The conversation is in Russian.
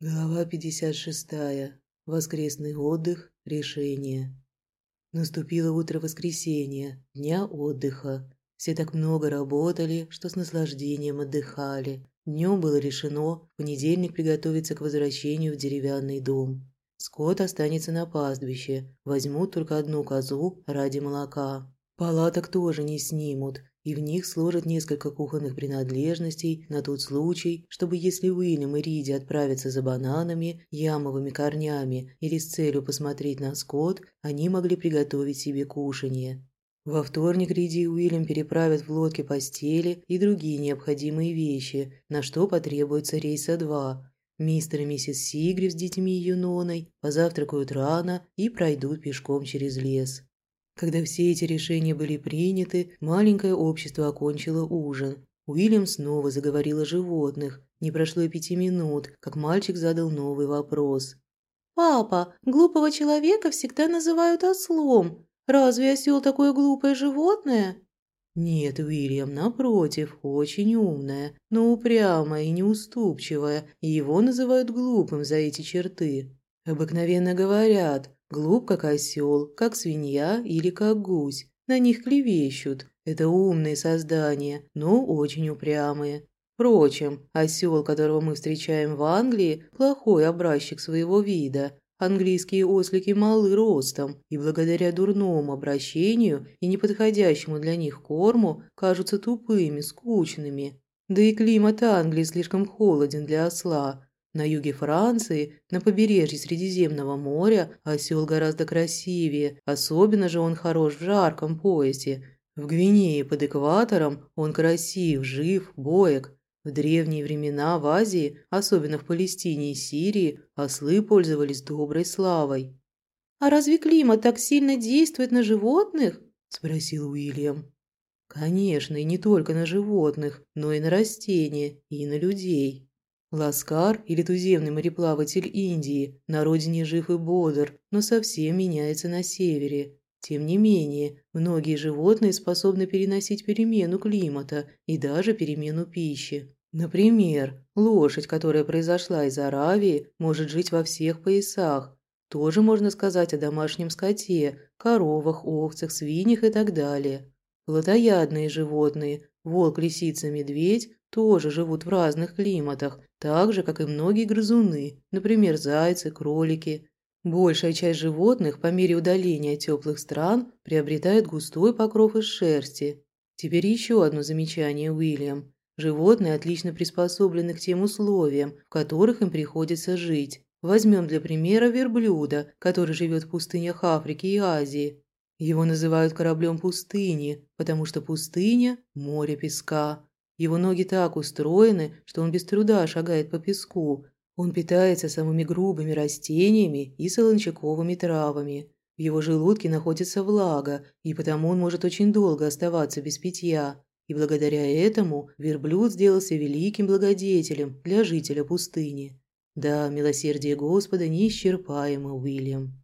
Глава 56. Воскресный отдых. Решение. Наступило утро воскресенья, дня отдыха. Все так много работали, что с наслаждением отдыхали. Днем было решено в понедельник приготовиться к возвращению в деревянный дом. Скот останется на пастбище, возьмут только одну козу ради молока. Палаток тоже не снимут, и в них сложат несколько кухонных принадлежностей на тот случай, чтобы если Уильям и Риди отправятся за бананами, ямовыми корнями или с целью посмотреть на скот, они могли приготовить себе кушанье. Во вторник Риди и Уильям переправят в лодке постели и другие необходимые вещи, на что потребуется рейса два. Мистер и миссис Сигрив с детьми и Юноной позавтракают рано и пройдут пешком через лес. Когда все эти решения были приняты, маленькое общество окончило ужин. Уильям снова заговорил о животных. Не прошло и пяти минут, как мальчик задал новый вопрос. «Папа, глупого человека всегда называют ослом. Разве осел такое глупое животное?» «Нет, Уильям, напротив, очень умное, но упрямое и неуступчивое, и его называют глупым за эти черты. Обыкновенно говорят, Глуп, как осел, как свинья или как гусь. На них клевещут. Это умные создания, но очень упрямые. Впрочем, осел, которого мы встречаем в Англии, плохой образчик своего вида. Английские ослики малы ростом и благодаря дурному обращению и неподходящему для них корму кажутся тупыми, скучными. Да и климат Англии слишком холоден для осла, на юге Франции, на побережье Средиземного моря, осел гораздо красивее, особенно же он хорош в жарком поясе. В Гвинее под экватором он красив, жив, боек. В древние времена в Азии, особенно в Палестине и Сирии, ослы пользовались доброй славой. «А разве климат так сильно действует на животных?» – спросил Уильям. «Конечно, и не только на животных, но и на растения, и на людей». Ласкар или туземный мореплаватель Индии на родине жив и бодр, но совсем меняется на севере. Тем не менее, многие животные способны переносить перемену климата и даже перемену пищи. Например, лошадь, которая произошла из Аравии, может жить во всех поясах. Тоже можно сказать о домашнем скоте, коровах, овцах, свиньях и так далее. Плотоядные животные – волк, лисица, медведь тоже живут в разных климатах, так же, как и многие грызуны, например, зайцы, кролики. Большая часть животных по мере удаления теплых стран приобретает густой покров из шерсти. Теперь еще одно замечание, Уильям. Животные отлично приспособлены к тем условиям, в которых им приходится жить. Возьмем для примера верблюда, который живет в пустынях Африки и Азии. Его называют кораблем пустыни, потому что пустыня – море песка. Его ноги так устроены, что он без труда шагает по песку. Он питается самыми грубыми растениями и солончаковыми травами. В его желудке находится влага, и потому он может очень долго оставаться без питья. И благодаря этому верблюд сделался великим благодетелем для жителя пустыни. Да, милосердие Господа неисчерпаемо, Уильям.